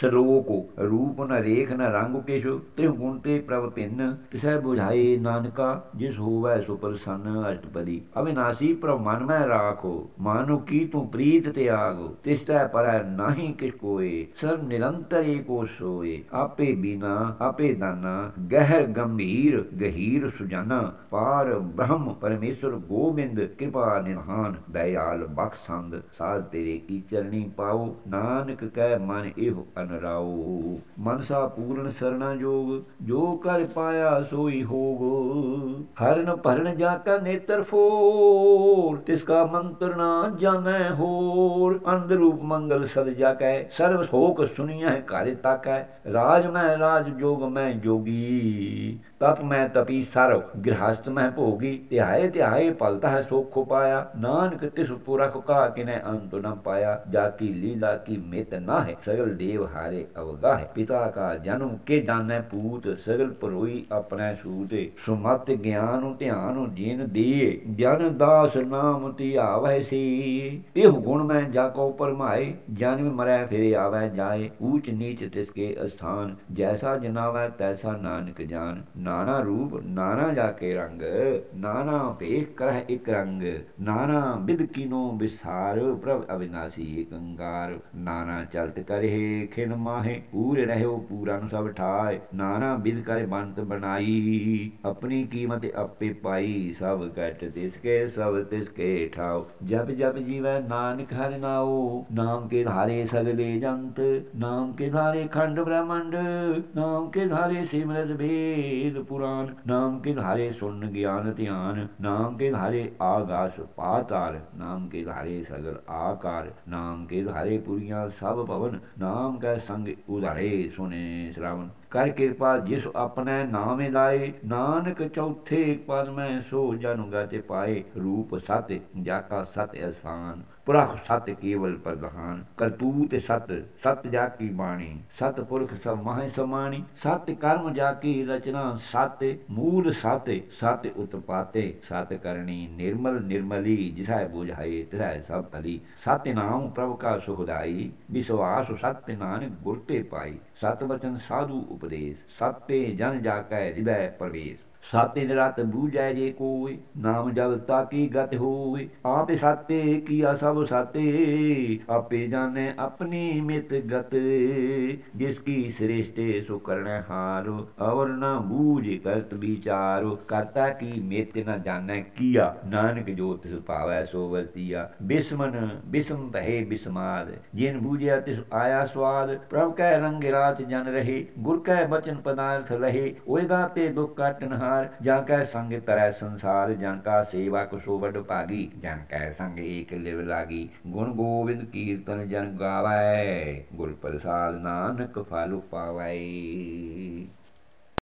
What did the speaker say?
ਸਰੋਕ ਰੂਪ ਨ ਰੇਖ ਨ ਰੰਗ ਕਿਛੁ ਤ੍ਰਿਹੁ ਗੁਣ ਤੇ ਪ੍ਰਭ ਭਿੰਨ ਤਿਸੈ 부ਝਾਏ ਨਾਨਕਾ, ਜਿਸ ਹੋਵੈ ਸੋ ਪ੍ਰਸੰਨ ਅਸ਼ਟਪਦੀ। ਅਵਿਨਾਸੀ ਪ੍ਰਭ ਮਨ ਮੈਂ ਰਾਖੋ, ਮਾਨੋ ਕੀ ਤੂੰ ਪ੍ਰੀਤ ਤਿਆਗੋ ਤਿਸਤੈ ਪਰੈ ਨਾਹੀ ਕਿਛ ਕੋਏ, ਸਰਬ ਨਿਰੰਤਰ ਏਕੋ ਸੋਏ। ਆਪੇ ਬਿਨਾ, ਆਪੇ ਦਾਨਾ, ਗਹਿਰ ਗੰਭੀਰ, ਗਹੀਰ ਸੁਜਾਨਾ। ਪਾਰ ਬ੍ਰਹਮ ਪਰਮੇਸ਼ਰ ਗੋਬਿੰਦ, ਕਿਰਪਾ ਨਿਧਾਨ ਦਇਆਲ ਬਖਸ਼ੰਦ ਸਾਧ ਤੇਰੇ ਕੀ ਚਰਣੀ ਪਾਓ, ਨਾਨਕ ਕਹਿ ਮਨ ਇਹੋ ਅਨਰਾਓ ਮਨਸਾ ਪੂਰਨ ਸਰਣਾ ਜੋਗ ਜੋ ਕਰ ਪਾਇਆ ਸੋਈ ਹੋਗ। ਹਰਨ ਭਰਨ ਜਾ ਕਾ ਨੇਤਰ ਫੋਰ, ਤਿਸ ਕਾ ਮੰਤਰ ਨਾ ਜਾਣੈ ਹੋਰ। ਅੰਧ ਰੂਪ ਮੰਗਲ ਸਦ ਜਾ ਕੈ ਸਰਬ ਸੋਕ ਸੁਣੀਐ ਘਰ ਤਾਕੈ। ਰਾਜ ਮੈਂ ਰਾਜ ਜੋਗ ਮੈਂ ਜੋਗੀ, ਤਪ ਮੈਂ ਤਪੀ ਸਰਵ ਗ੍ਰਹਸਤ ਮੈਂ ਭੋਗੀ। ਧਿਆਏ ਧਿਆਏ ਪਲਤਾ ਹੈ ਸੋਖ ਪਾਇਆ, ਨਾਨਕ ਤਿਸ ਪੁਰਖ ਕਾ ਕਿਨੇ ਅੰਤ ਨ ਪਾਇਆ। ਜਾ ਕੀ ਲੀਲਾ ਕੀ ਮਿਤ ਨਾ ਹੈ ਸਗਲ ਦੇਵ ਹਾਰੇ ਅਵਗਾ ਪਿਤਾ ਕਾ ਜਨਮ ਕੇ ਜਾਣੈ ਪੂਤ, ਸਗਲ ਪਰੋਈ ਆਪਣਾ ਸੂਤੇ ਸੁਮਤ ਗਿਆਨ ਧਿਆਨ ਜੀਨ ਦੀਏ, ਜਨ ਦਾਸ ਨਾਮ ਧਿਆਵੈ ਸੀ ਇਹ ਗੁਣ ਮੈਂ ਜਾ ਕੋ ਪਰਮਾਏ ਜਨਮ ਮਰੈ ਫਿਰੇ ਆਵੈ ਜਾਏ। ਊਚ ਨੀਚ ਤਿਸ ਕੇ ਅਸਥਾਨ, ਜੈਸਾ ਜਨਾਵੈ ਤੈਸਾ ਨਾਨਕ ਜਾਨ। ਨਾਨਾ ਰੂਪ, ਨਾਨਾ ਜਾ ਕੇ ਰੰਗ, ਨਾਨਾ ਭੇਖ ਕਰਹਿ ਇਕ ਰੰਗ। ਨਾਨਾ ਬਿਦ ਕੀਨੋ ਵਿਸਾਰ ਪ੍ਰਭ ਅਵਿਨਾਸੀ ਏਕ ਅੰਗਾਰ ਨਾਨਾ ਚਲਤ ਕਰਹਿ ਖਿਨ ਮਾਹੇ ਪੂਰੇ ਰਹਿਓ ਪੂਰਾ ਨੂੰ ਸਭ ਠਾਏ ਨਾਨਾ ਬਿਦ ਕਰੇ ਬੰਤ ਬਣਾਈ, ਆਪਣੀ ਕੀਮਤ ਆਪੇ ਪਾਈ। ਸਭ ਕਟ ਤਿਸ ਕੇ ਸਭ ਤਿਸ ਕੇ ਠਾਓ ਜਪ ਜਪ ਜੀਵੈ ਨਾਨਕ ਹਰਿ ਨਾਉ ਨਾਮ ਕੇ ਧਾਰੇ ਸਗਲੇ ਜੰਤ, ਨਾਮ ਕੇ ਧਾਰੇ ਖੰਡ ਬ੍ਰਹਮੰਡ, ਨਾਮ ਕੇ ਧਾਰੇ ਸਿਮਰਤ ਭੇਦ ਪੁਰਾਨ ਨਾਮ ਕੇ ਧਾਰੇ ਸੁਣ ਗਿਆਨ ਧਿਆਨ, ਨਾਮ ਕੇ ਧਾਰੇ ਆਗਾਸ ਪਾਤਾਲ, ਨਾਮ ਕੇ ਧਾਰੇ ਸਗਲ ਆਕਾਰ, ਨਾਮ ਕੇ ਧਾਰੇ ਪੁਰੀਆਂ ਸਭ ਭਵਨ, ਨਾਮ ਕੈ están udarees, suene, se la van. ਕਰ ਕਿਰਪਾ ਜਿਸ ਆਪਣੇ ਨਾਮ ਲਾਏ, ਨਾਨਕ ਚੌਥੇ ਪਦ ਮੈਂ ਸੋ ਜਨ ਗਤੇ ਪਾਏ, ਰੂਪ ਸਤ ਜਾ ਕਾ ਸਤ ਅਸਾਨ, ਪੁਰਖ ਸਤ ਕੇਵਲ ਪ੍ਰਧਾਨ, ਕਰਤੂਤ ਸਤ ਸਤ ਜਾ ਕੀ ਬਾਣੀ, ਸਤ ਪੁਰਖ ਸਭ ਮਹਿ ਸਮਾਣੀ, ਸਤ ਕਰਮ ਜਾ ਕੀ ਰਚਨਾ ਸਤ, ਮੂਲ ਸਤ ਸਤ ਉਤਪਾਤੇ, ਸਤ ਕਰਨੀ ਨਿਰਮਲ, ਨਿਰਮਲੀ, ਜਿਸੈ ਬੁਝਾਏ ਤਿਸੈ ਸਭ ਭਲੀ ਸਤ ਨਾਮ ਪ੍ਰਭ ਕਾ ਸੁਖਦਾਈ ਵਿਸ਼ਵਾਸ ਸਤ ਨਾਨਕ ਗੁਰ ਤੇ ਪਾਈ, ਸਤ ਵਚਨ ਸਾਧੂ ਉਪਦੇਸ਼ ਸਤੇ ਜਨ ਜਾ ਕੈ ਹਿਰਦੈ ਪ੍ਰਵੇਸ਼। ਸਾਤੇ ਨਿਰਤ ਬੂਝੈ ਜੇ ਕੋਈ, ਨਾਮ ਜਬ ਤਾਕੀ ਗਤ ਹੋਵੇ, ਆਪੇ ਸਾਤੇ ਕੀਆ ਸਭ ਸਾਤੇ, ਆਪੇ ਜਾਣੇ ਆਪਣੀ ਮਿਤ ਗਤ, ਜਿਸ ਕੀ ਸ੍ਰੇਸ਼ਟੇ ਸੋ ਕਰਣੈ ਹਾਰੋ, ਅਵਰ ਨਾ ਬੂਝ ਕਰਤ ਵਿਚਾਰੋ, ਕਰਤਾ ਕੀ ਮਿਤ ਨ ਜਾਣੈ ਕੀਆ, ਨਾਨਕ ਜੋ ਤਿਸ ਸੋ ਵਰਤੀਆ, ਬਿਸਮਨ, ਬਿਸਮ ਭਏ ਬਿਸਮਾਦ, ਜਿਨ ਬੂਝਿਆ ਤਿਸ ਆਇਆ ਸਵਾਦ, ਪ੍ਰਭ ਕੈ ਰੰਗ ਰਾਤ ਜਨ ਰਹੇ, ਗੁਰ ਕੈ ਬਚਨ ਪਦਾਰਥ ਰਹੇ ਓਏ ਤੇ ਦੁਖ ਕਾਟਨ ਹਾਰ ਜਾਂ ਕੈ ਸੰਗ ਤਰੈ ਸੰਸਾਰ, ਜਨ ਕਾ ਸੇਵਾ ਕੁਸੋ ਵਡ ਭਾਗੀ। ਜਨ ਕੈ ਸੰਗ ਏਕ ਲਿਵ ਲਾਗੀ। ਗੁਣ ਗੋਬਿੰਦ ਕੀਰਤਨ ਜਨ ਗਾਵੈ। ਗੁਰ ਪ੍ਰਸਾਦ ਨਾਨਕ ਫਲ ਪਾਵੈ